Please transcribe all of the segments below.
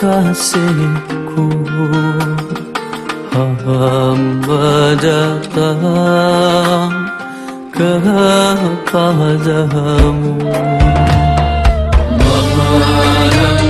kasihku Hamba datang kepadamu. Mengharapkan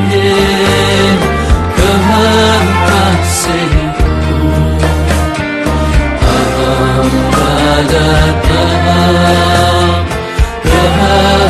أذاقها كهذا